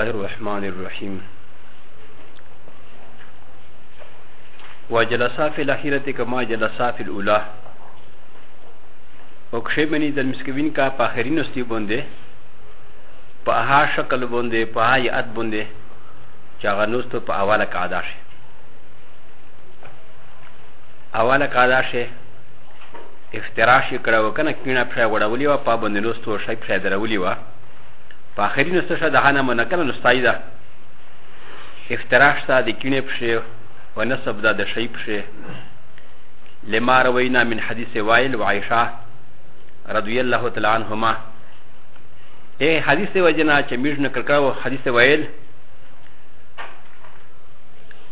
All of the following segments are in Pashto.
الله الرحمن الرحيم وجلسا في الأخيرة كما جلسا في الأولى وكشي مني دل مسكوين کا پاخرين استي بونده پاها شکل بونده پاها یعت بونده چاگا نوستو پا اوالا قادا شه اوالا قادا شه افتراش کرا وکنه کینا پښه وړولې و پابند نوستو شای پښه درولې و ファヘリのスシャダハナマナカナのスタイダイフテラシタディキュネプシェウォナサブダデシェイプシェレマーウェイナミンハディセワイルワイシャラドゥエルラホテランホマエハディセワジナチェミュージナカカウハディセワイル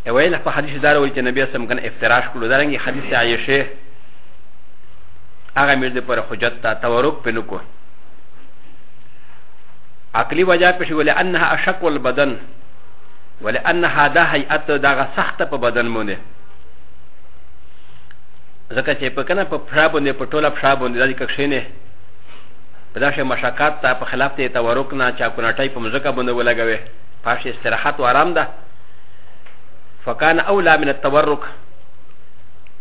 و ا ل ا حديث دار و ا ل ن ب ي اسم كان افتراش كل دارنگي حديث عائشه اغا مرد پر حجت تا تورق پنوكو عقلي وجه پشي ولأنها أشق البدن ولأنها دا هيئت دا سخت په بدن مونده ځکه چې په کنه په پښه باندې په ټوله پښه باندې د کښینه په داسې مشکات ته په خلاف ته تورک نه چا کو نټای په مزګه باندې ولګوي پاش استراحت او آرام ده فکان اولا من التورک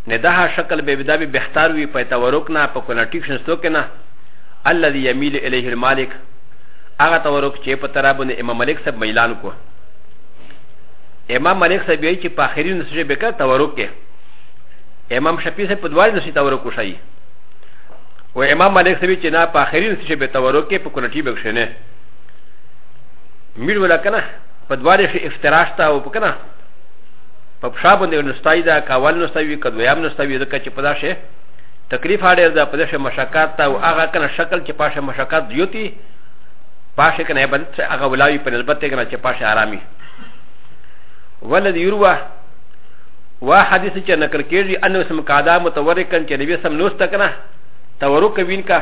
نه ده شکل به بدا به بهتر وي په تورک نه په کو نټیشن ستو کنه الذي يميل اليه المالک هغه تورک چې په ترابونه امام ملک صاحب میلان کو امام ملک صاحب یې چې په اخري نسجه بکا تورک کې امام شفیع صاحب په دوار نسجه تورک وشي و امام ملک صاحب چې نه په اخري نسجه به تورک کې په کونټي بکښنه میر ولا کنه په دوار شي افتراش تا او کنه په شابه نه نستای دا کاول نستوي کدویام نستوي دکه چې په داشه تکلیف اړ ده په داشه مشکات تا او هغه کنه شکل چې پاشه مشکات دیوتی パシェケネバンツアガウライペネルバテグナチパシャアラミ。ولد يروى وحديث چه نکر کېږي انو سم کادا متور کن چې نبی سم نوست کنه تورک وین کا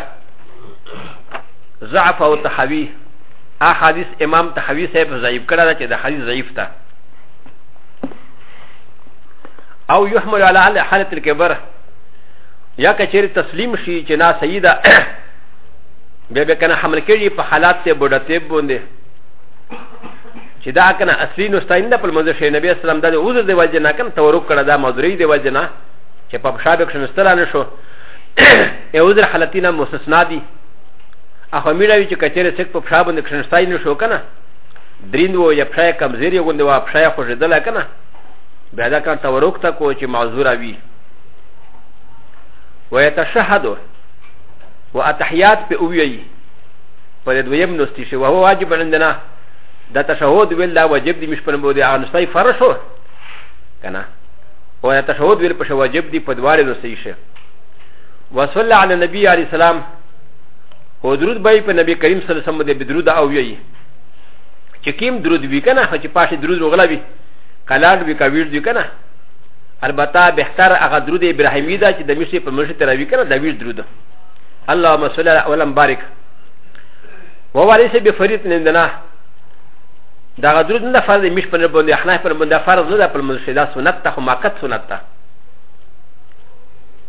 ضعف او تحوی احادیث امام تحوی صاحب ضعیف کړه دا چې د حدیث ضعیف تا او يحمل على حالة الكبر یا کچېر تسلیم شي چې نا سیدا بیا بیا کنه حمل کړي په حالات ته بډته بوندې چې دا کنه اصلي نو ستاین د په منځ شي نبی اسلام د عذر دی وجه نه کنه تورک کړه دا مزري دی وجه نه چې په شابه کې نستره نه شو ای عذر حالتینا مستثنا دي اخو میړوي چې کچره څک په شابه نه کښنستای نه شو کنه درین وو یا پښه کمزوري غوندې وا پښه خوشدل کنه بیا دا کنه تورک تا کو چې معذور وي ويتشهدوا و ا ت ح ي ا ت ب و ي ي ف ل د و ي م ن س ت ي ش و هو واجب عندنا د ت ش ه د و ل لا واجب دي مش ف ل م ب و د ع ن س ت ي فرشو كنا و د ت ش ه د و ل ب ش واجب دي فدوار ن س ت ي ش و ص ل ى على النبي عليه السلام و درود باي ف النبي كريم صلى الله عليه وسلم د بدرود او ي ي چکیم درود وی کنه خو چې پاشه درود وغلوي کلاړ وی کا ویډ دی کنه البته بهتر هغه درود ابراهیمی دا چې د میشه په مشه تراوی کنه دا ویډ درود ده اللهم صل على ولم بارك وواليس بفريد لندنا دا غدرود نه فرض مش پر بند احنا پر بند فرض نه پر منشدا سنت ته ماقت سنت ته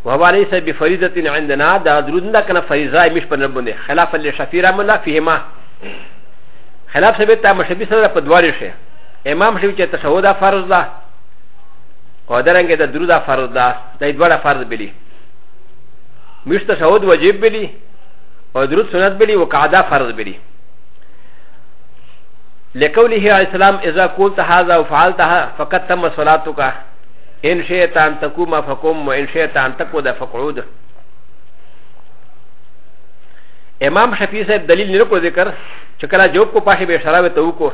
وواليس بفريدة عندنا دا غدرود نه کنه فريضه مش پر بند خلاف لشفيرا منا فيهما خلاف سبب ته مشبي سره په دواري شه امام شوی چې تشهود فرض ده او درنګ د درود فرض ده دا دوړه فرض بلی مش تشهد واجب بلي ودروس سنت بلي وقعدة فرض بلي لقوله عليه السلام إذا قلت هذا وفعلتها فقد تم صلاتك إن شئت أن تقوم فقم وإن شئت أن تقعد فقعود امام شفیع صاحب دلیل نه کو ذکر چې کله جواب کو پاشه به شراب ته وکړو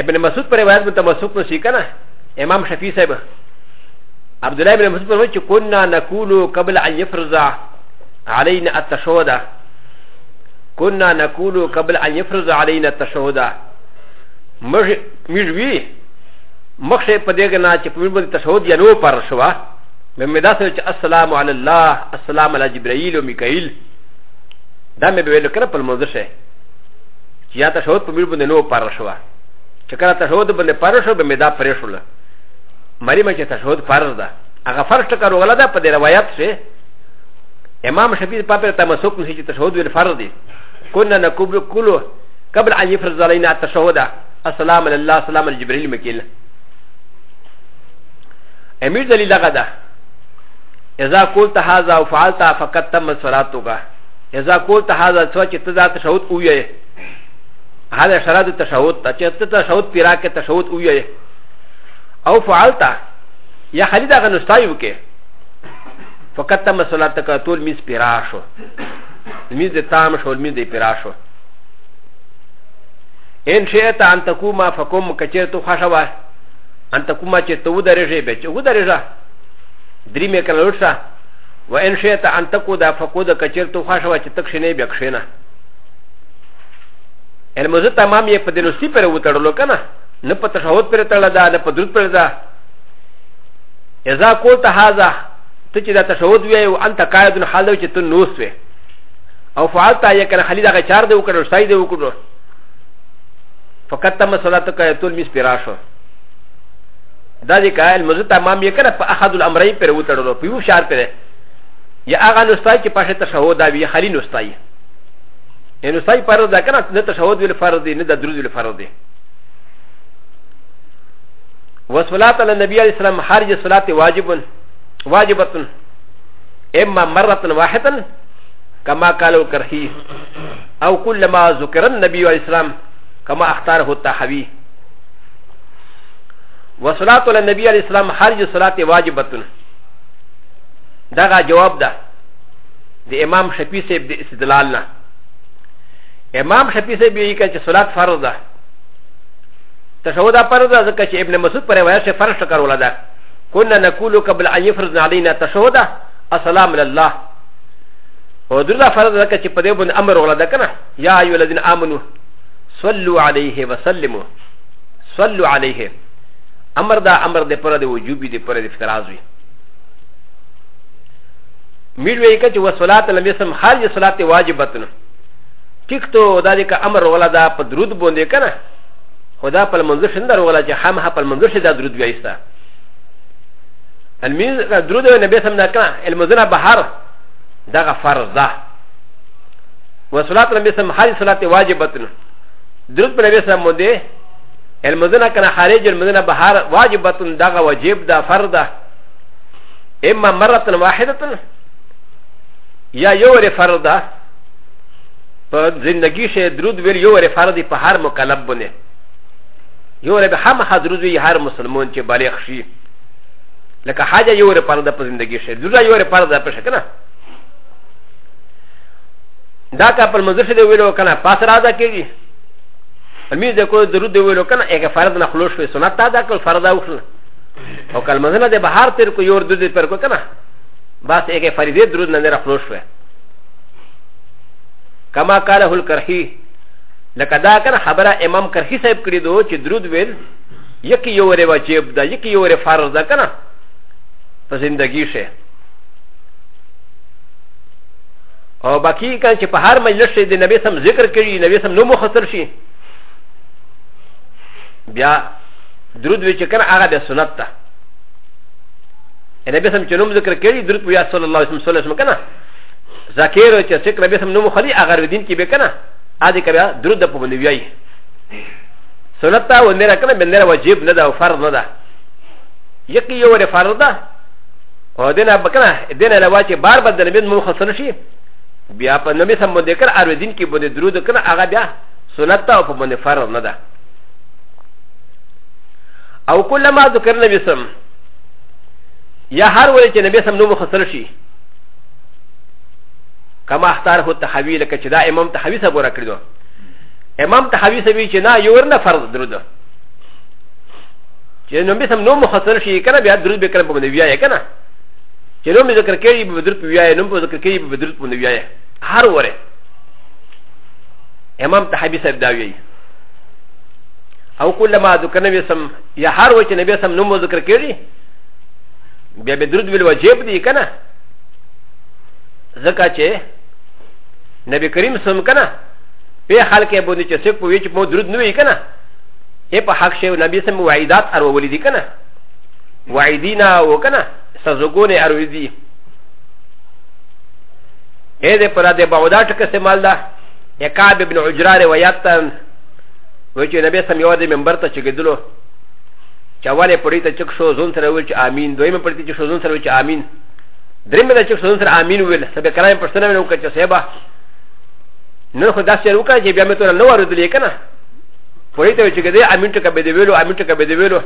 ابن مسعود پر روایت متمسک نشي کنه امام شفیع صاحب عبد الله بن مسعود وچ كنا نقول قبل ان يفرض علينا التشهد كنا نقول قبل ان يفرض علينا التشهد مجوي مخشه پدېګنا چې په موږ تشهد یا نو پر شوا مې دا سره چې السلام علی الله السلام علی جبرائیل او میکائیل دا مې به ویل کړ په موږ شه چې یا تشهد په موږ باندې نو پر شوا چې کړه تشهد باندې پر شوا به مې دا پرې شوله مريم چې تشهد فرض ده هغه فرض ته کار وغلا ده په دې روایت سه امام شفیع پاپر تمسک نشي چې تشهد ویل فرض دي كنا نقبل كله قبل ان يفرض علينا التشهد السلام لله سلام الجبريل مكيل امير دليل غدا اذا قلت هذا وفعلت فقد تم صلاتك اذا قلت هذا سوى چې تدا تشهد ویه هذا شرط التشهد چې تشهد پیراکه تشهد ویه او فعلتا یا خلی دا غنستایو که فقط تم صلات تکا طول میز پیراشو میز دی تام شو میز دی پیراشو ان شئتا ان تکوما فکوم کچر تو خشوا ان تکوما چه تو درجه بچه او درجه دریم کلوشا و ان شئتا ان تکو دا فکو دا کچر تو خشوا چه تکشنه بیکشنه المزد تمام یه پدنوسی پر وطرلو کنه نه په تشهود پرې تړله ده نه په درود پرې ده اذا قلت هذا ته چې دا تشهود وی او انت قاعد حال دی چې ته نوس وی او فعلت یا کنه خلی دغه چار دی وکړو سای دی وکړو فقط تم صلاتک ایتول میس پیراشو دا دې قائل مزه تمام یې کنه په احد الامرین پر وتړلو په یو شار پر یا هغه نوستای چې پښه تشهود دا وی خلی نوستای یعنی نوستای فرض ده کنه نه تشهود ویل فرض دی نه درود ویل فرض دی وصلاة على النبي عليه السلام خارج الصلاة واجب واجبة إما مرة واحدة كما قالوا كرهي أو كلما ذكر النبي عليه السلام كما اختاره التحوي وصلاة على النبي عليه السلام خارج الصلاة واجبة دغا جواب ده د امام شفیع صاحب د استدلال نه امام شفیع صاحب یې کړه چې صلات فرض ده تشهد فرض ذكر شيء ابن مسعود پر روایت سے فرض کر ولدا كنا نقول قبل ان يفرض علينا تشهد السلام لله ودرنا فرض ذكر شيء پر بن امر ولدا كنا يا ايها الذين امنوا صلوا عليه وسلموا صلوا عليه امر دا امر دے پر دے وجوبی دے پر دے افتراض وی میڑوے کہ وہ صلاۃ لمیسم خارج صلاۃ واجبتن ٹھیک تو دا دے کا امر ولدا پر درود بوندے کنا خدا په منځ شندر ولا چې خامها په منځ شي دا درود وایستا المین درود نبی سم نه کړه المزنا بهر دا فرض ده وصلات نبی سم حاج صلات واجبتن درود په نبی سم مده المزنا کنه خارج المزنا بهر واجبتن دا واجب ده فرض ده اما مره واحده یا یو ری فرض ده په زندگی شه درود ویل یو ری فرض په هر مکلب بونه よればハマハドルズィハムスルモンチバレクシー。ラカハジャヨレパラダプリンデギシェ、ドラヨレパラダプシェケナ。ダカパルマズシェデウィロカナパサラダキリ。アミューデコドルデウィロカナエガファラダナフロシュウィソナタダカルファラダウフル。オカルマズナデバハーテルコヨルドデペルコケナ。バスエガファリデドルナネラフロシュウィ。カマカラフルカヒー。لکه دا کنه خبره امام کرخی صاحب کړی دو چې درود ویل یکی یو ری واجب ده یکی یو ری فرض ده کنه په زندگی شه او باقی کنه چې په هر مجلس شه د نبی سم ذکر کړي نبی سم نو مختصر شي بیا درود وی چې کنه هغه د سنت ده نبی سم چې نوم ذکر کړي درود وی صلی الله علیه وسلم کنه ذکر چې څوک نبی سم نو مخلي هغه دین کې به کنه アディカラ、ドゥダポンディヴィイ。ソナタウンデラカメンデラワジブナダウファルナダ。ヤキヨウレファルダ。オデナバカナ、デナラワチバーバーデルミンモンハソルシー。ビアパノミサモデカアルディンキボディドゥダカナアガビア、ソナタウポンデファルナダ。アウコラマドカナビサム。やはり、ネビサムのもはさるし。كما اختاره التحوي لك كذا امام تحوي سبورا كردو امام تحوي سبي كنا يورنا فرض درود كنا بسم نوم مخصر شيء كنا بيا درود بكرم بمن وياي كنا كنا بذكر كي بدرود وياي نوم بذكر كي بدرود بمن وياي هر وره امام تحوي سبدا وياي او كل ما ذكرنا بسم يا هر وجه نبي سم نوم ذكر كي بيا بدرود بالواجب دي كنا ذكر شيء نبي كريم سم كنا في حالك ابو نيشي سيكو ويش مو درود نوي كنا ايه بحق شيء نبي سم وعيدات ارو ولدي كنا وعيدينا وكنا سزوغوني ارو ولدي ايه ده پرا ده باودات كسمال ده يكعب ابن عجرار وياتن ويش نبي سم يوادي منبرتا چگدلو چوالي پريتا چك شو زون سره ويش آمين دوئي من پريتا چك شو زون سره ويش آمين دريم ده چك شو زون سره آمين ويل سبه كلام پرسنه منو كچه سيبه نو خو داسې وکړه چې بیا مې تور نه ورودلې کنه پوهې ته چې کده امین ټکه به دی ویلو امین ټکه به دی ویلو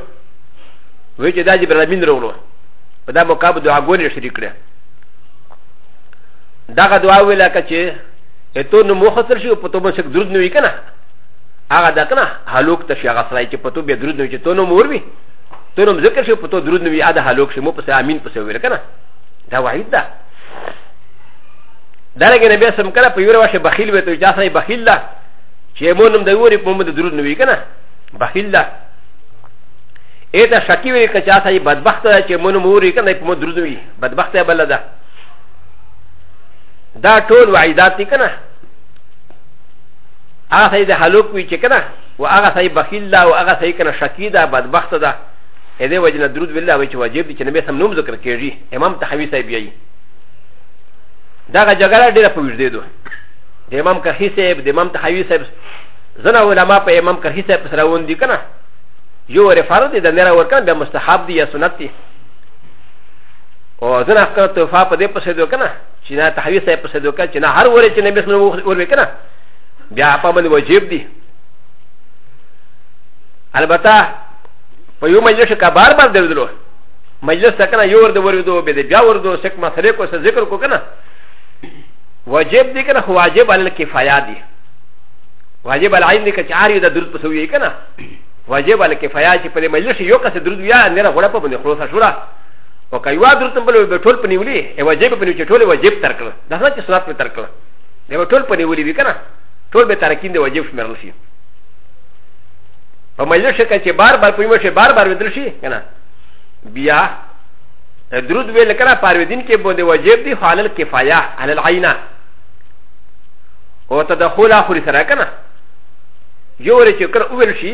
وی چې دا جبرائیل امین وروړو په دا مقابل دعا ګونې شریک کړه داغه دعا ویلا کچې ته نو مختصر شي په توبه شک درود نه وی کنه هغه دا کنه هلوک ته شي هغه سړی چې په توبه درود نه وی چې ته نو مور وی ته نو ذکر شي په توبه درود نه وی اده هلوک شي مو په امین په ویل کنه دا وحید ده ダラゲネベスムカラプユーワシバヒルウェトジャサイバヒルダチェモノムデウリポムデドルノウィガナバヒルダエタシャキウィカチャサイババクタチェモノムウリカナイポムドルノウィババクタバラダダトウワイダティカナアガサイデハロクウィチェカナワアガサイバヒルダワアガサイカナシャキダババクタダエデワジナドルウィラウィチワジェビチェネベスムノムズクラケジエマムタハミサイビアイダガジャガラディラプウジデド。デマンカヒセブ、デマンタハユセブ、ザナウラマペマンカヒセブサラウンディカナ。よりファルディダネラウカンダムスタハブディアソナティ。おザナフカトファパデプセドカナ。チナタハユセブセドカチナハウレチネビスノウルカナ。ビアパマンウジブディ。アルバタ、ファユマジュシカバーバーデルドロ。マジュシカナヨーデウルドベディアウルドセクマセレコセゼクロコカナ。واجب دي كنا واجب على الكفاية دي واجب على العين كنا عاري ده درد بسوي كنا واجب على الكفاية كي بدي مجلس يوكا سدرد ويا نرا غلا بمن خلاص شورا وكيوا درد بلو بتول بنيولي واجب بنيو تول واجب تركلا ده ما تسنات بتركلا ده بتول بنيولي دي كنا تول بتركين ده واجب في مرلسي فمجلس كنا بار بار بيمشي بار بار بدرشي كنا بيا درود ویل کرا پاروی دین کے بوندے واجب دی حالل کفایا حالل عینہ او ته د خو لا خوري سره که نه یورې چې کله وویل شي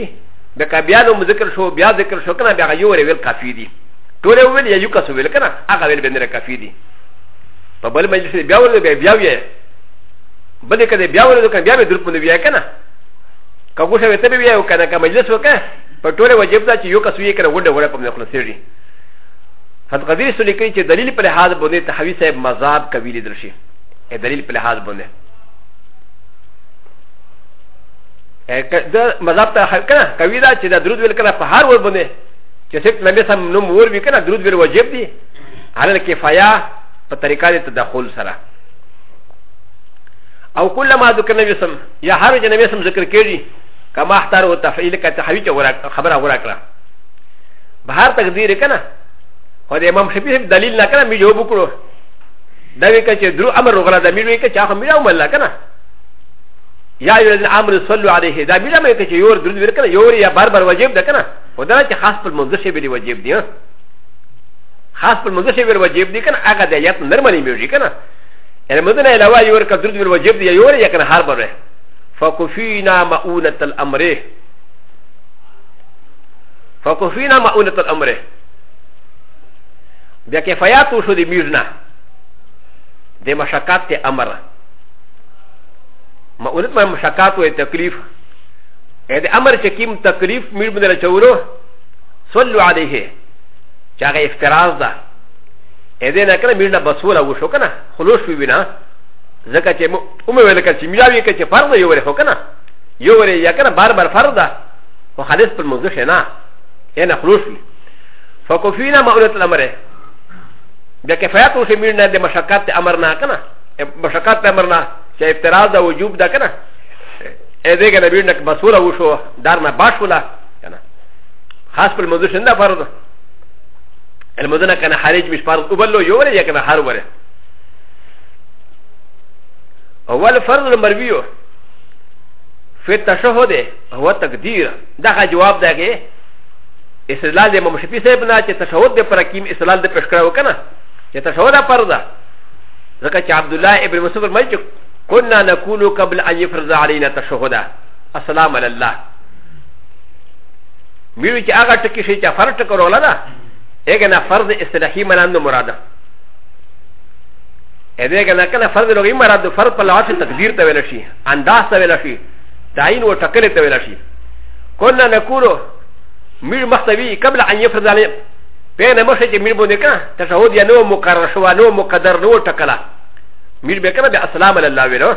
بکه بیا نو ذکر شو بیا ذکر شو که نه بیا هغه یورې ویل کافي دي ټولې وویل یا یو کس وویل که نه هغه ویل بندره کافي دي په بل مجلس بیا ولې بیا بیا ویې بلې که بیا ولې که بیا به درپونه بیا که نه که ګوښه وې ته به بیا وکړه که مجلس وکړه په ټولې وجب ده چې یو کس ویې کړه وډه وړه په مې خلاصېږي فتقدیر سلیکي چې دلیل په لحاظ باندې تحوی صاحب مذاب کوي لیدل شي دلیل په لحاظ باندې دا مذاب ته حل کنه کوي دا چې دا درود ویل کنه په هر ور باندې چې څوک نبی سم نوم ور وی کنه درود ویل واجب دي علل کفایا په طریقه د تدخل سره او کله ما ذکر نبی سم یا هر جن نبی سم ذکر کړي کما احتار او تفعیل کا تحویج خبره ورا کړه بهر تقدیر کنه خو د امام شفیع دلیل نه کنه می جواب کړو دا وی کچه درو امر وغلا د می وی کچه هغه می راو مله کنه やゆるアムルソルアレヘダミラメケチヨードルウィルカヨーリアバーバーワジェブデカナウダラチハスプルモンズシビリワジェブディアハスプルモンズシビリワジェブディカナアガデヤトンダマリミュージカナエレムダネラワヨーカドルウィルワジェブディヨーリアカナハーバレファコフィーナマウナタルアムレファコフィーナマウナタルアムレデケファヤトウシュディミューナデマシャカテアマラ ما ولد ما مشاكات و تكليف هذا امر شكيم تكليف مير من الشورو صلوا عليه شاغ افتراض ده هذا نكنا ميرنا بسولا وشو كنا خلوش في بنا زكاة امي ولكا شميلاوي كا فرض يوري هو كنا يوري يا كنا بار بار فرض ده وخالص بالمنزوش هنا هنا خلوش لي فكفينا ما ولد الامر ده كفايات وشميرنا ده مشاكات امرنا كنا مشاكات امرنا چې افتراض د وجوب ده کنه اې دې کنه بیرنه مسوله وشو دار نه باشوله کنه خاص په موضوع شنده فرض المدنه کنه خارج مش فرض او بل یو ولې کنه هر وره اول فرض المرویو في التشهد هو تقدير ده جواب ده کې استدلال د امام شفیع صاحب نه چې تشهد د پر حکیم استدلال د پښکړه وکنه چې تشهد فرض ده ځکه چې عبد الله ابن مسعود ملچک كنا نكون قبل أن يفرض علينا تشهدا السلام على الله ميوي كي أغا تكي شيء فرض تكرو لنا إيجانا فرض استلاحي ملان مرادا إيجانا كان فرض لغي مراد فرض بالعرش تقدير تولشي أنداز تولشي تعين وتقل تولشي كنا نكون مير مختبي قبل أن يفرض علينا بين مشي مير بونيكا تشهد يا نو مقرر شو نو مقدر نو تكلا ミルベカナビアスラムアラウィロ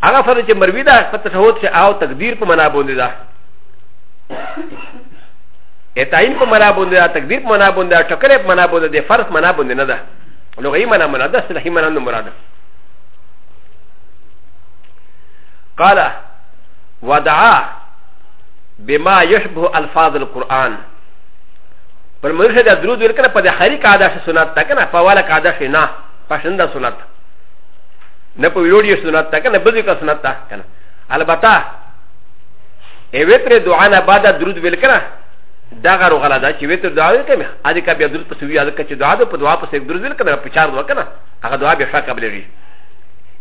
アガファルチェマルビダパタシャウチアウトタグディーパマナボンディダエタインパマナボンディダタグディーパマナボンディダチョコレーパマナボンディダファルスマナボンディナダロガイマナマナダスラヒマナノムラダカラワダアビマヨシブアルファーズルコーアンパルムシェダドゥドゥルカナパデハリカダシュナタカナパワラカダシュナ پاشن دا سنت نه په ویډیو سنت تا کنه بده کا سنت تا کنه البته ای وتر دعا نه بعد درود ویل کنه دا غرو غلا دا چې وتر دعا وکم ا دې کا بیا درود پسې وی ا دې کا چې دعا ده په دعا پسې درود ویل کنه په چار دعا کنه هغه دعا به شاکه بلې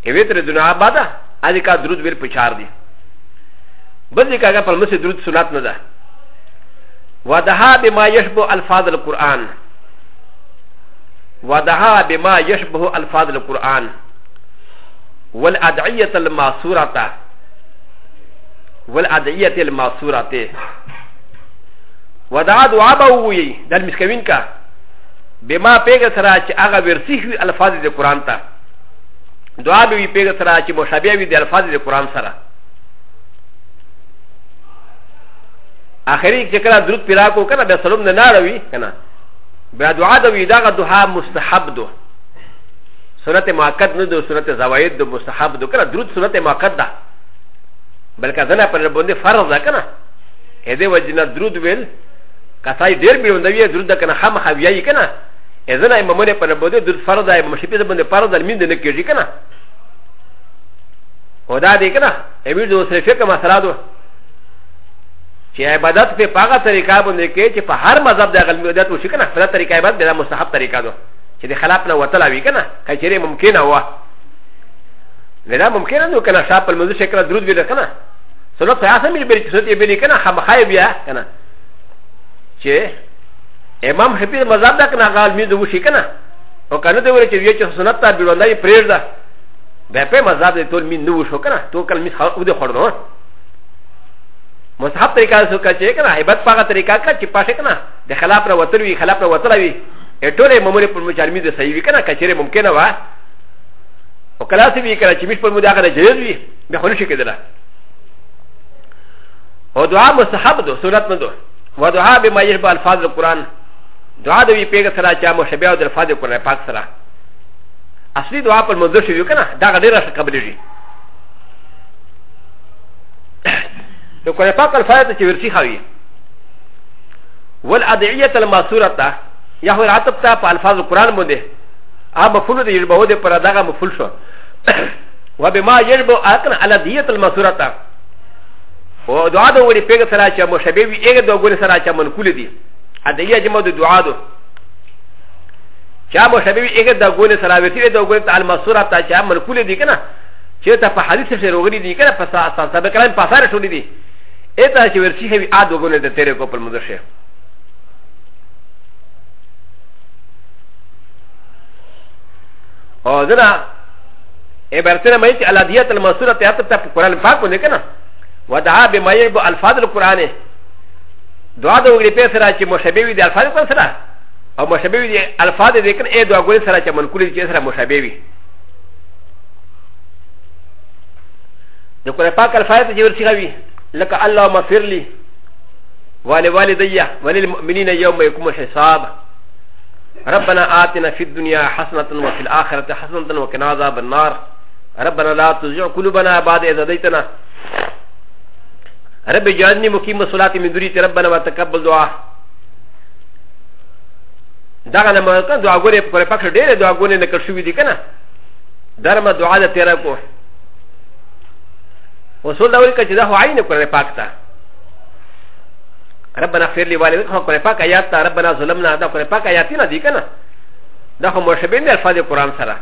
ای وتر دعا بعد ا دې کا درود ویل په چار دی بده کا پر مسې درود سنت نه ده ودها بما يشبه الفاظ القران ودها بما يشبه الفاظ القرآن والأدعية الماسورة والأدعية الماسورة ودعا دعا بوي دل مسكوين كا بما بيغ سرا چه اغا ورسيح وي الفاظ دي قرآن تا دعا بوي بيغ سرا چه مشابه وي دي الفاظ دي قرآن سرا آخری چه کرا درود پیرا کو کنا بیا سلوم نه ناروی کنا بیا دعا د وی دا دعا مستحب دو سنت مؤکد نه دو سنت زوائد دو مستحب دو کړه درود سنت مؤکد ده بلکې ځنه پر باندې فرض ده کنه اې دې وجنه درود ویل کسای ډیر به نو وی درود کنه هم خویای کنه اې ځنه امامونه پر باندې درود فرض ده امام شپې باندې فرض ده مين نه کېږي کنه ودا دې کنه امیر دو سره فقہ مسرادو چې عبادت په پاغه طریقه باندې کې چې په هر مذهب د غلمیت وشي کنه په طریقه عبادت به مستحب طریقه ده چې د خلاف نه وتل وي کنه کچره ممکن و نه دا ممکن نه کنه شاپ په مزه شکل درود ویل کنه سلو په اساس مې بری چې ستې بری کنه خامخای بیا کنه چې امام حفیظ مذهب دا کنه غلمی ده وشي کنه او کنه دی ورته یو چې سنت ته بیرونای پرېږده به په مذهب ته ټول مين نو شو کنه تو کلمې خو دې خورنو م س ح ب ط ر ي ق ة س و ك ا ش ي ك ن ا هبت فاغا ط ر ي ق ة كا چپا شكنا ده خلاف را وطل وي خلاف را وطل وي اطول ممون پر مجارمي ده صحيح وي كنا كچير ممكن وا وكلاس وي كنا چمش پر مداغا ده جيز وي ده خلوش كدلا ودعا مستحب دو سنت مندو ودعا بما يشبه الفاظ القرآن دعا دو وي پیغ سرا چا مشبه الفاظ القرآن پاک سرا اصلي دعا پر منظر شوي كنا ده غدير شكبلي جي ل ك ن ا ق ا ل ف ا ت ي ورسي هاوي و ا ل أ د ع ي ة ا ل م ا س و ر ة يا هو العتب تا ف ا ل ف ا ظ ا ل ق ر آ ن بودي ا م ف و ل د ي ر ب ه و د ي برادغا مفول شو وبما يجب أ ك ن على د ي ة ا ل م ا س و ر ة و د ع ا د و ولي بيغ سراچا مشابيبي ايه دو غوري سراچا من كل دي ا د ي ة جمع دو دعادو چا مشابيبي ايه دو غوري سراويتي دو غوري ا ل م ا س و ر ة چا من كل دي كنا چه تا په حديث سره وغري دي كنا پس سابقا پاسار شو دي エタチウェルシヘビアドゴネデテレコプルムドシェオザナエバルセナメイチアラディアタルマスラテアタタプコランファコネケナワダーベマイボアルファドルコランエドアドウリペセラチモシェビビディアルファドコンセラアモシェビビディアルファディケンエドアゴリセラチモンクリチェセラモシェビビ د ق ر ا ن پاک الفاظ ته جوړ شي غوي لك اللهم اغفر لي ولوالدي وللمؤمنين يوم يقوم الحساب ربنا آتنا في الدنيا حسنة وفي الآخرة حسنة وقنا عذاب النار ربنا لا تزغ قلوبنا بعد إذ هديتنا رب اجعلني مقيم الصلاة من ذريتي ربنا وتقبل دعاء دغه نه مرکه دعاګورې پر پکې ډېرې دعاګورې نکړ شوې دي کنه درمه دعا د تیرا کو وصول داوي كجي ده عين قرآن پاک تا ربنا اغفر لي والديك هو قرآن پاک آيات تا ربنا ظلمنا ده قرآن پاک آياتنا دي كنا ده هو مرشبين ده الفاظ قرآن سرا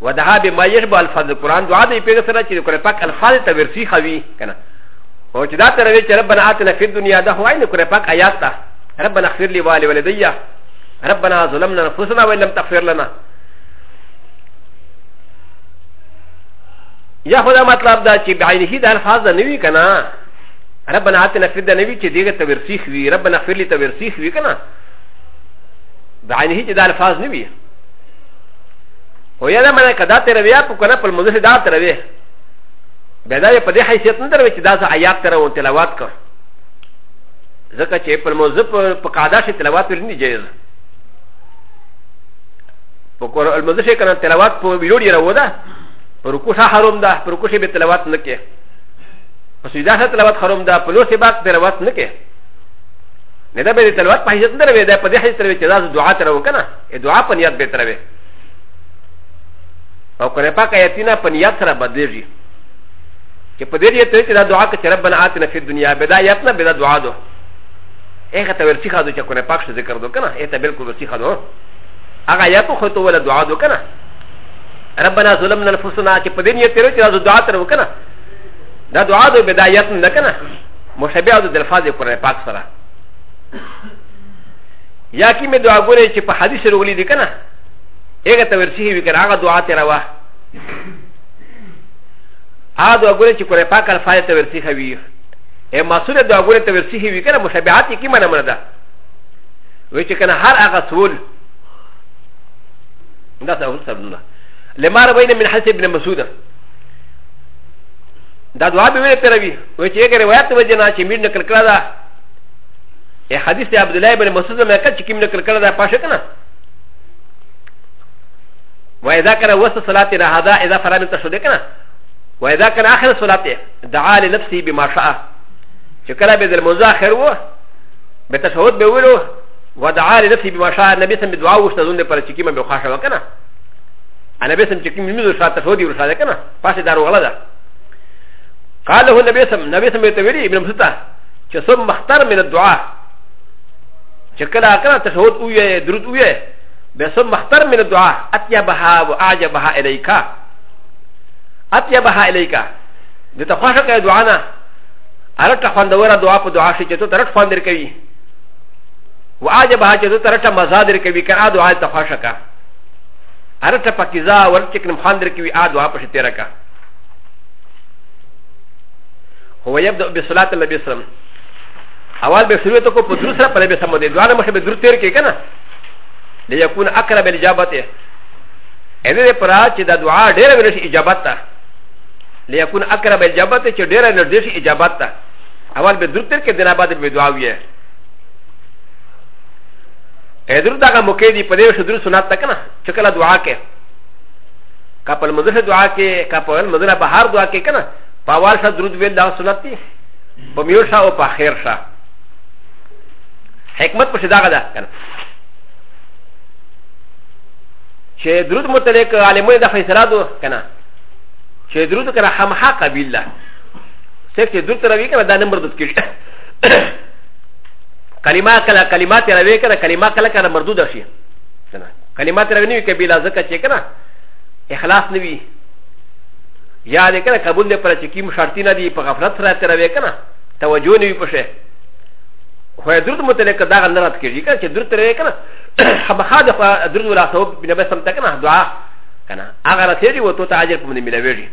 ودها بما يشبه الفاظ قرآن دعا ده يبقى سرا چه قرآن پاک الفاظ تورسي خوي كنا و چه ده تروي چه ربنا آتنا في الدنيا ده هو عين قرآن پاک آيات تا ربنا اغفر لي والديك ربنا ظلمنا نفسنا ولم تغفر لنا やほどまたらだち、バイヒダーファザーのウィーカナ。ラバナーテナフィダーのウィーチディレクターウィーシーウィー、ラバナフィリタウィーシーウィーカナ。バイヒダーファザーのウィー。و ي ا ل م ن ك د ا ت ر و ي ا ب ك ن ا ف ا ل م ز ه د ا ت ر و ي ب د ا ي ب د ي ح ي ث ي ت ن د ر و ي ت د ا ز ا ي ا ت ر و ن ت ل و ا ت ك ز ك ا ت ي ف ا ل م ز ه ب ق ا د ا ش ت ل و ا ت ر ن ي ج ي ز ب ق ر ا ل م ز ه ش ك ن ا ت ل و ا ت ب ي و ر ي ر و د ا پر کوشا حرام ده پر کوشي به تلاوت نه کې پس اذا تلاوت حرام ده په لوسي باک تلاوت نه کې نه ده به تلاوت په حیثیت دروي ده په دې حیثیت دروي چې دا دعا تر وکنه ای دعا په نیت به تروي او کړه پاک ایتینا په نیت سره بدېږي چې په دې ته چې دا دعا کې ربنا آتنا فی الدنیا بدایت نه بدا دعا دو هغه ته ورسیخه دو چې کړه پاک ذکر دو کنه ای ته بالکل ورسیخه دو هغه یا په خو ته ولا دعا دو کنه ربنا ظلمنا انفسنا چې په دې نیت تیرو چې راځو دعا تر وکنه دا دعا د بدایت نه کنه مشابه د الفاظ قرآن پاک سره یا کی می دعا ګورې چې په حدیث ورولی دي کنه هغه ته ورسیږي وکړه هغه دعا تیرا وا هغه دعا ګورې چې قرآن پاک الفاظ ته ورسیږي وي اے مسوره دعا ګورې ته ورسیږي وي کنه مشابهات یې کی منه منه ده وې چې کنه هر هغه سول دا څه اول سبب نه لما روينا من حسن بن مسعود دا دعا به ویل پیروي و چې یو روایت وجنا چې مين نقل کړه دا یا حدیث عبد الله بن مسعود مې کړه چې کیم نقل کړه دا پاشه کنه و اذا كان وسط صلاه هذا اذا فرغ من تشهد کنه و اذا كان اخر صلاته دعا لنفسه بما شاء چې کله به د مزاخر و به تشهد به ویلو و دعا لنفسه بما شاء النبي سم دعا وشته زون دې پر چې کیم به خوښه وکنه انا بسم چكي ميمزو شاتا فودي ورشاتا كنا فاسي دارو غلدا قال له نبسم نبسم يتولي ابن مسطا چسم مختار من الدعاء چكلا كنا تشهد اوية درود اوية بسم مختار من الدعاء اتيبها واعجبها اليك اتيبها اليك لتخاشك يا دعانا ارتك فاندورا دعاء دعاء شيء تو ترك فاندر كوي واعجبها تو ترك مزادر كوي كرا دعاء تخاشك アラタパキザー、ワルチキンハンデキウィアドアパシテラカ。ウェブビスラテレビスラム。アワーベスルトコプドゥサパレビサモデドアラマシベドゥテレケケナ。レヤコンアカラベリジャバテ。エレパラチダドアデレベリシイジャバタ。レヤコンアカラベリジャバテチデレベリシイジャバタ。アワーベドゥテレケデラバデベドアウィエ。ا د ر د ا غ م ك ي د ي پ د ي و ش د ر س ن ا ت ت ك ن ا چكلا دعا كي كاپل مدر دعا كي كاپل مدر بحار دعا كي كنا پاوال شا درود ويل دا سنت تي پميو شا و پا خير شا حكمت پش داغ دا كنا چه درود متعلق عالمون دا خيسرادو كنا چه درود كنا خمحا قبيل دا سيك چه درود روي كنا دا نمبر دوت كيش كلمات كلا كلمات راوي كلا كلمات كلا كلا مردود شيء كلمات راوي نوي كبيلا زكا شيء كنا اخلاص نوي يا دي كلا قبول دي پر چكيم شرطينا دي پا غفلت را تراوي كنا توجه نوي پشه خو درد متعلق دا غن رات کیږي کله چې درد ترې کنه خامخا د درد ولا ثوب بنبه سم تک نه دعا کنه هغه راته دی وته ته اجر پمنه ملويږي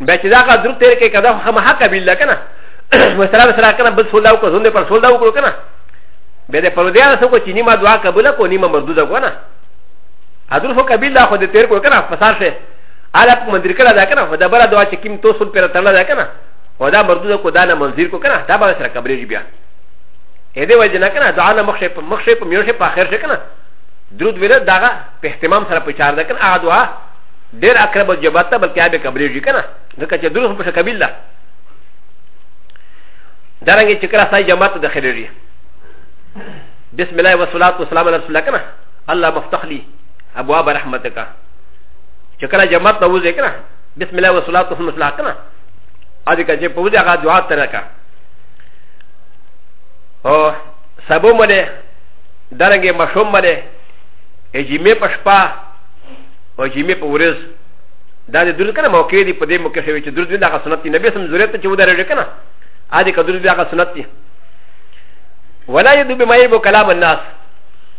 به چې دا غ درد ترې کې کدا خامخا قبول لکنه مسلا سره کنه بل سولا وکړه زنده پر سولا وکړه کنه به د پردیا سره کو چینی ما دعا قبول کو نیمه مردود کو نه حضرت هو قبیل دا خو د تیر کو کنه فساد شه اله په مندر کړه دا کنه خدا بره دعا چې کیم تو سول پر تړل دا کنه خدا مردود کو دا نه منظر کو کنه دا به سره قبرې بیا اې دې وجه نه کنه دعا نه مخشه په مخشه په میوشه په اخر شه کنه درود ویله داغه په اهتمام سره پچار دا کنه هغه دعا ډیر اقرب جبات ته بلکې به قبرې کنه ځکه چې درود په شکل قبیل ده ダランゲチクラサイジャマトでヘルリビスミライワソラトスラマラスラカナアラマフタハリアボアバラハマテカチクラジャマトウゼカナビスミライワソラトスムスラカナアディカジェポウゼアガジュアタラカおサボマネダランゲマショマネエジメパシパおジメパウレズダディドルカナマオケディポデモケシェウチドルディナガソナティナビスムズレットチウダレレカナ هذا كدوز بها سنتي ولا يدو بما يبو كلام الناس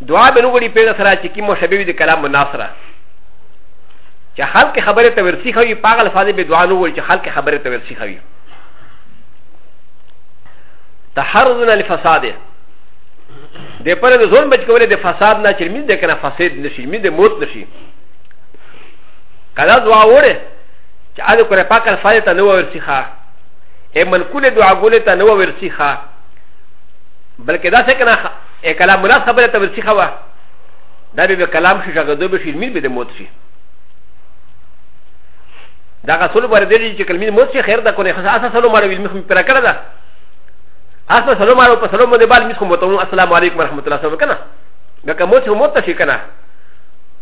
دعا بنوغري بين سراتي كي مشابه دي كلام الناس را چې خلک خبره ته ورسی خوي پاغل فاده به دعا نو ول چې خلک خبره ته ورسی خوي تحرزنا لفساده د پره د زون بچ کولې د فساد نه چرمې د کنه فساد نشي مې د موت نشي کله دعا وره چې اده کړه پاکل فاده ته نو ورسی خوي ا من كل دعاء قولتا نو ورسيخا بل كدا سكنا ا كلام ملا خبره تورسيخا وا دا بي كلام شي شغدو بشي مين بده موت شي دا غسل ورده دي چې کلمې موت شي خیر دا کنه خاصه اصل سلام علیکم مخ پر کړه دا اصل سلام علیکم په سلام باندې بال مخ متو السلام علیکم ورحمت الله سلام کنه دا کوم څه موت شي کنه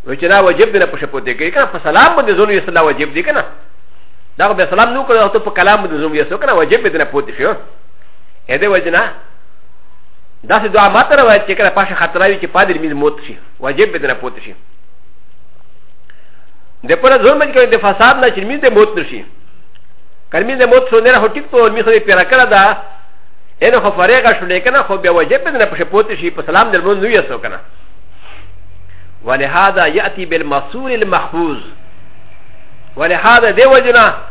و چې دا واجب دی نه پښه پوتې کوي کنه په سلام باندې زونه یې سلام واجب دی کنه だが、サラムのことをとカラムのズムやそこからはジェペディナポティション。えでわじな。だし、ドアマタラはチェカラパシャハタライチパディミズモチシ、ワジェペディナポティション。で、パラズムキャンデファサーナチミズモチシ。カミズモチションはホキトミソリピラカラダ。エノホファレガシュレカナホビアワジェペディナポシャポティシ、パサラムのズムやそこから。ولهذا يأتي بالمسؤول المحفوظ ولهذا دي وجنا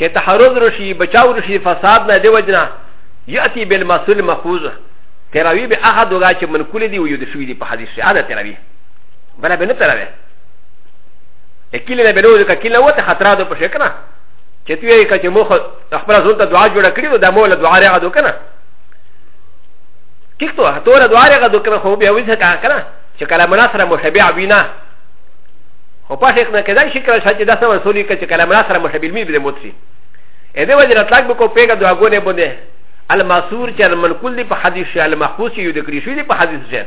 ك ت ح ر ز رشي بچاو رشي فسادنا دي وجنا يأتي بالمسؤول مخوز تراوي بأحد وغا چه من كل دي ويود شوي دي بحديث شي هذا تراوي بلا بنا تراوي اكيلنا بنو دكا كيلنا وات خطرا دو پشكنا چه توي اكا چه مو خبر زلطة دعا جوڑا کري دو دا مولا دعا رغا دو کنا كيك تو هتورا دعا رغا دو کنا خوبيا وزه کنا چه کلا مناصر مشبع بينا و ا ش ك ن ا كذا شكرا شاكي داسا وصولي كالكلام راسا مشابيل مي بدموتي ا د ي و ج ر ت ل ا ك بكو بيغا دو اغوني بوني المسور شال منقول لي بحديث شال مخوص يدكري شو لي بحديث جن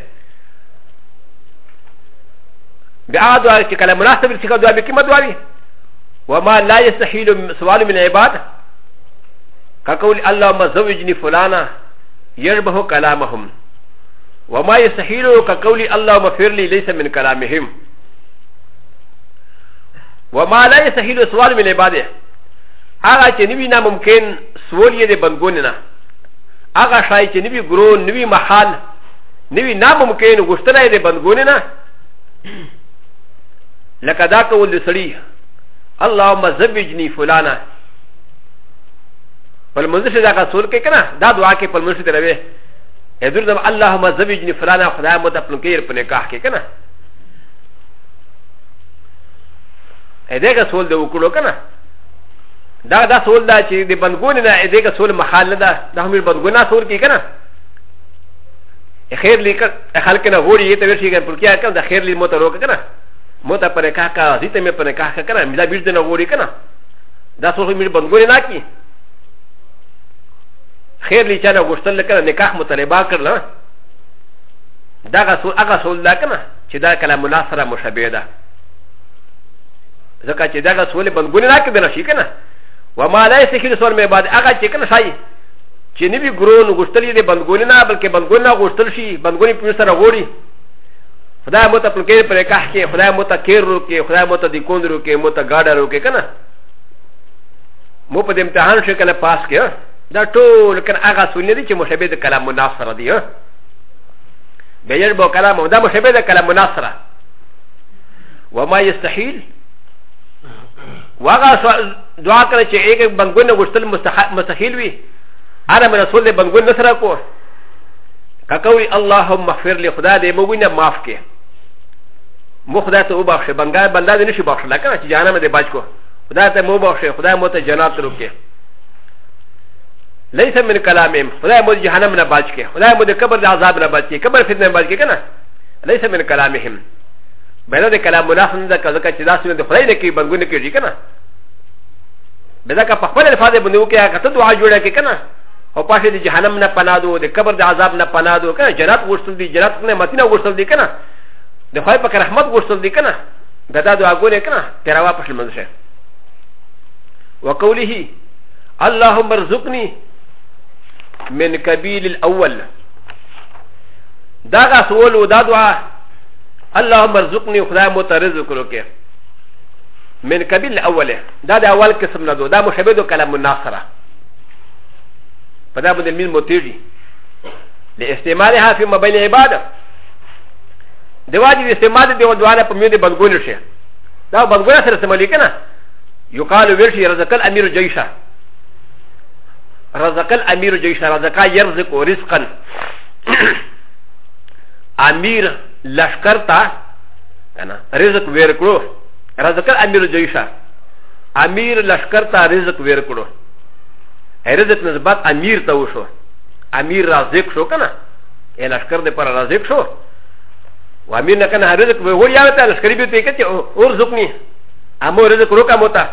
بعد ذلك كلام راسا بالشكا دو ابيكي مدوالي وما لا يستحيل سؤال من العباد كقول الله مزوجني فلانا يربه كلامهم وما يستحيل كقول الله مفر لي ليس من كلامهم وما لا يستحيل سؤال من عباده هغه چې نوي ناممکن سوال یې د بندګوننه هغه شای چې نوي ګرو نوي محال نوي ناممکن غوښتنه یې د بندګوننه لکه دا کول د سړي اللهم زوجني فلانا پر منځ دا کا سول کې کنه دا دعا کې پر منځ ته روي اذن اللهم زوجني فلانا خدای مو ته خپل کې پر نکاح کې کنه ا د ه ک ا سول د وکړو کنه دا دا سول دا چې د بندګون نه ا د ه ک ا سول محال نه دا د هم بندګونه سول کی کنه خیر لیک خلک نه وړي ته ورشي کنه پرکیا کنه د خیر لی موته روک کنه موته پر کا کا دې ته مې پر کا کا کنه ملا بیرته نه وړي کنه دا سول مې بندګون نه کی خیر لی چانه غشتل کنه نکاح مطالبه کړل دا هغه سول دا کنه چې دا کلام الله سره مشابه ده ځکه چې دغه سولې بندګونه نه کېدل شي کنه و ما لا یستخیر سول مې بعد هغه چې کنه شای چې نبی ګرون غشتلې دې بندګونه نه بلکې بندګونه غشتل شي بندګونه په سره غوړي خدای مو ته پلکې پر کاه کې خدای مو ته کیر رو کې خدای مو ته دې کون رو کې مو ته گاډه رو کې کنه مو په دې امتحان شو کنه پاس کې دا ټول کنه هغه سولې دې چې مشابه د کلام مناصره دی بجر بو کلام دا مشابه د کلام مناصره وما يستحيل وغا دعا کړه چې یک بنګونه غشتل مستحیل وي انا من رسول دې بنګونه سره کو ککوي اللهم اغفر لي خدا دې موږ نه معاف کې مو خدا ته وبخښه بنګا بندا دې نشي بخښه لکه چې جانم دې بچ کو خدا ته مو بخښه خدا مو ته جنات روکه ليس من كلامهم خدا مو جهنم نه بچ کې خدا مو دې قبر د عذاب نه بچ کې قبر فتنه بچ کې کنه ليس من كلامهم بدا د کلام مناسب نه ده که ځکه چې دا سونه د خدای نه کوي بنګونه کوي که نه بدا که په خپل الفاظ باندې وکړي هغه ته دعا جوړه کړي که نه او پاشې د جهنم نه پناه دو د قبر د عذاب نه پناه دو که نه جنت غوښتل دي جنت نه متینه غوښتل دي که نه د خدای پاک رحمت غوښتل دي که نه د دا دعاګونې که نه تیروا په شلمنځ شي وقوله اللهم ارزقني من کبیل الاول دا غا سوال و دا دعا اللهم ارزقني خدا مترزق روكي من قبل الاول دا دا اول قسم ندو دا مشابه دو كلام الناصره فدا بد المين متيجي لاستعمالها فيما بين عباده دواجي استعمال دي ودوانا پميد بدگول شي دا بدگول سره سملي کنه يقال ويرشي رزق الامير جيشا رزق الامير جيشا رزقا يرزق رزقا امير لشکر تا کنا رزق ویر کړو رزق امیر جیشا امیر لشکر تا رزق ویر کړو رزق نسبت امیر ته وشو امیر رازق شو کنا ا لشکر دې پر رازق شو و امیر نه کنه رزق وی وریا ته لشکری به ته کته اور رزق نی امو رزق روکا موتا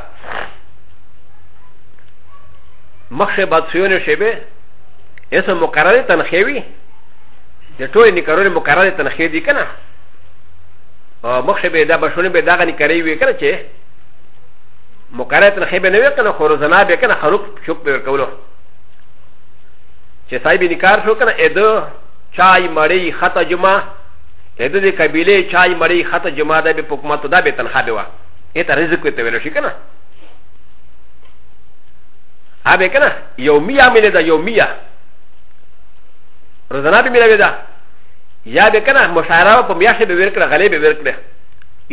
مخشه باد سیونه شیبه اسم مقرره تنخیوی د ټول نکرون مقرر تنخیر دی کنه او مخشه به دا بشونه به داغه نکری وی کنه چې مقرر تنخیر به نه وی کنه خو روزنه به کنه خروق شوک به ورکولو چې صاحب نکار شو کنه اده چای مړی خطه جمعه اده د قبیله چای مړی خطه جمعه دا به حکومت دا به تنخواه به وا ایت رزق ته ویل شي کنه ا به کنه یومیه ملي دا یومیه روزنه به ملي دا やべかな、もしゃらば、もやしべべかな、がれべべかな。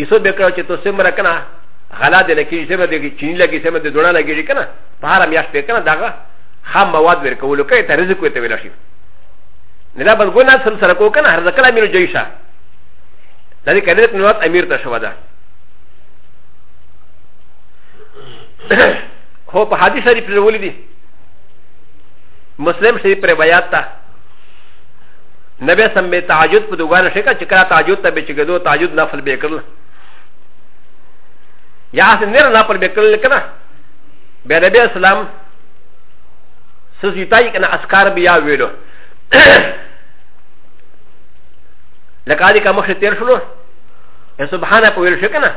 いそべかちとせむらかな、がらでなきせめてきにらきせめてどらなきりかな、パラミヤスペかな、だが、はまわべかうるかい、たれずくてべらしい。ならば、ごなさんさらこかな、はざからみるじいさ。なぜかね、のわたみるたしわだ。ほぱはじさりプレウォリディ。ムスリムシリプレバヤタ。ن ب ي سم بتعجد بدوغان شكا شكا تعجد تبشكدو تعجد نفل بكر يا حسن نير نفل بكر لكنا بنبي اسلام سيتايك انا اسكار بيا ويلو لكالك مخ تيرشلو سبحانه ويلو شكنا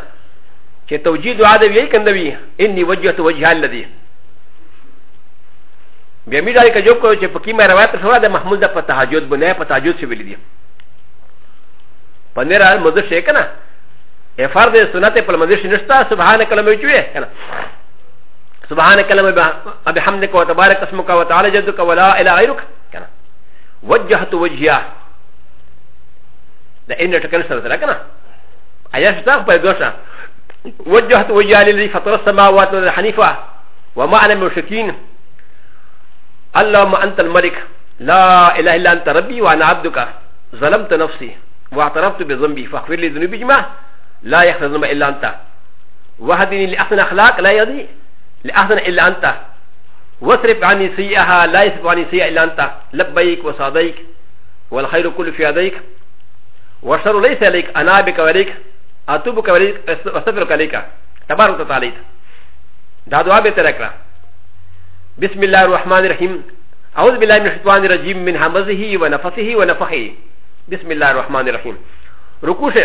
ش توجيه دعاء ويكندوي اني وجهت وجهه الذي بیا می دای که جو کو چې په کیمه روایت شوه د محمود د په تهجد بنه په تهجد شوی دی پنیر ال مزه شي کنه ا فرض سنت په مزه شي نشتا سبحان کلمه چوي کنه سبحان کلمه ابي حمدك وتبارك اسمك وتعالى جدك ولا اله غيرك کنه وجهت وجهه د ان ټکل سره سره کنه ایا شتا په دوشه وجهت وجهه للي فطر السماوات والحنيفه وما انا مشركين اللهم انت الملك لا اله الا انت ربي وانا عبدك ظلمت نفسي واعترفت بذنبي فاغفر لي ذنوبي جمع لا يغفر ذنب الا انت وهدني لاحسن اخلاق لا يدي لاحسن الا انت واصرف عني سيئها لا يصرف عني سيئ الا انت لبيك وصاديك والخير كل في يديك والشر ليس عليك انا بك وليك اتوبك وليك واستغفرك عليك تبارك وتعالى دعوه بتركنا بسم الله الرحمن الرحيم أعوذ بالله من الشيطان الرجيم من همزه ونفسه ونفخه بسم الله الرحمن الرحيم ركوش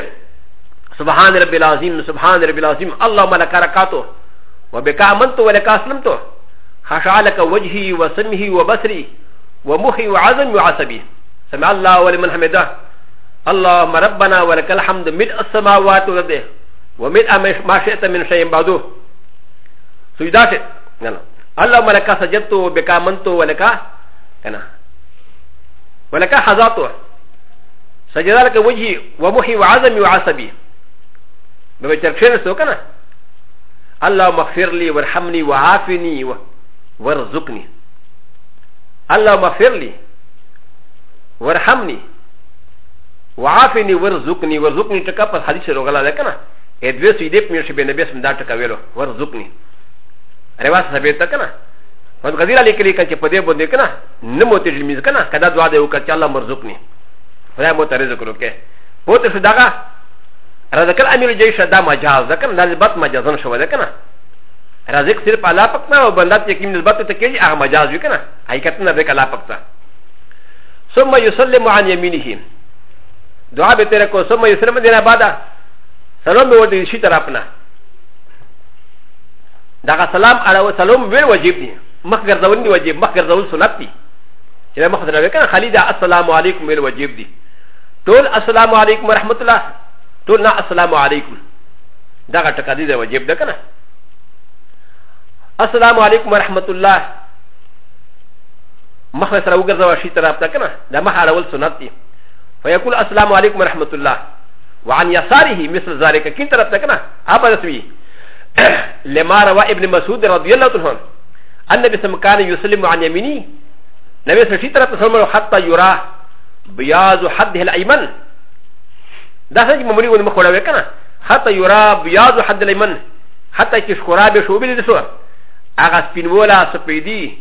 سبحان رب العظيم سبحان رب العظيم اللهم لك ركاته وبك آمنت ولك أسلمته خشع لك وجهي وسمه وبصري ومخي وعزمي وعصبي سمع الله ولمن حمده اللهم ربنا ولك الحمد ملء السماوات والأرض وملء ما شئت من شيء بعده سجدات نعم الله ملكا سجدتو بكا منتو ولكا كنا ولكا حزاتو سجد لك وجهي ومحي وعزمي وعصبي بمتركشين سو كنا الله مغفر لي وارحمني وعافني وارزقني الله مغفر لي وارحمني وعافني وارزقني وارزقني تكا بس حديث روغلا لكنا ادوي سيدي بمشي بين بسم دار تكا ويلو وارزقني ر و ا س ه ب ي ت ك ن ا و ن غ ز ي ر ا ل ك ل ي ك ا ت ي ب د ي ب و ن د ك ن ا نمو ت ج م ي ز ك ن ا ك د ا د و ا د ي و ك ا ت ي الله مرزقني فلا موت رزق ر و ك ي ب و ت س د ا غ ا ر ز ك ا ل أ م ي ر جيش دا مجاز ذ ك ن ا نزبات مجازن شو ذ ك ن ا رزق سير على فقنا و بندات يكيم نزبات تكيجي اغ مجاز يكنا اي كتنا ذ ك على فقنا ثم يسلم عن يمينه دعاء بتركو ثم يسلم دينا بعد سلام بودي شيء ترى اپنا دغه سلام اړو سلام ویل واجب دي مخ ګرځول دي واجب مخ ګرځول سنت دي چې مخ درنه وکړه خالد السلام علیکم ویل واجب دي ټول السلام علیکم ورحمت الله ټول نه السلام علیکم دغه ټکا دي دا واجب ده کنه السلام علیکم ورحمت الله مخ سره وګرځوا شي طرف ته کنه دا مخ اړول سنت دي فيقول السلام علیکم ورحمت الله وعن يساره مثل ذلك كين طرف ته کنه هغه رسوي لما روى ابن مسعود رضي الله عنه أن النبي صلى الله عليه وسلم كان يسلم عن يمينه نبي صلى الله عليه وسلم حتى يرى بياض حده الأيمن ده سنجي ممري ونما خورا وكنا حتى يرى بياض حد الأيمن حتى كشكرا بشوب لدسوا أغا سبينولا سبيدي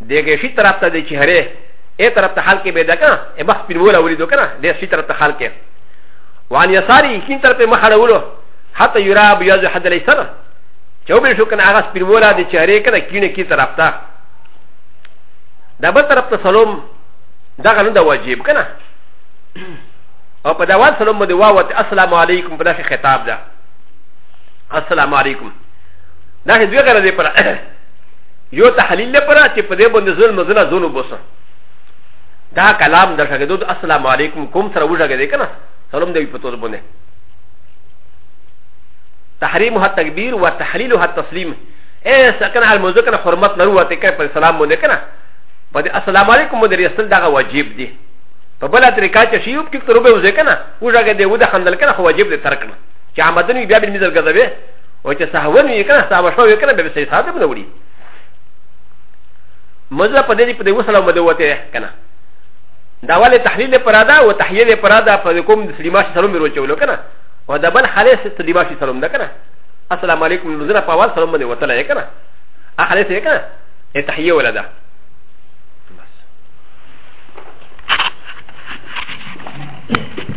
دغه شي طرف ته د چهره اے طرف ته حال کې به دکا اے مخ پینولا ولیدو کنه د شي طرف ته حال کې وان یساری کین طرف مخ اړولو حتى يرى بياز حد الايسر جو بن شوكن اغاس بالمولا دي شهري كده كيني كي طرف تا دا بل طرف تا سلوم دا غنو دا واجب كنا او پا داوال سلوم دي واوت السلام عليكم پا داخل خطاب دا السلام عليكم داخل دوی غره دي پرا یو تحلیل لپاره چې په دې باندې ظلم مزنه زونو بوسه دا کلام د شګدو السلام علیکم کوم سره وژګې کنه سلام دی په توګه باندې تحريمها التكبير وتحليلها التسليم ايه سكنها المزكنا حرمت نروى تكاي بالسلام مدكنا بدي السلام عليكم مدري يصل دغه واجب دي فبلا طريقه تشي يوب كيف تروبه وزكنا وجاك دي ودا خندل كنا هو واجب دي تركنا چې عمدن بیا بن مزل غضبه او چې سهون وي کنه سهو شو وي کنه به سي صاحب نه وړي مزه په دې په دې وسلام بده وته کنه دا والے تحلیل پرادا او تحلیل پرادا په کوم د سلیمان سره مروچولو کنه و د بل حالې ست دی باشي سلام نکنه السلام علیکم لزنا په اول سلام باندې وتلای کنه ا حالې څه کنه ا تحیه ولدا بس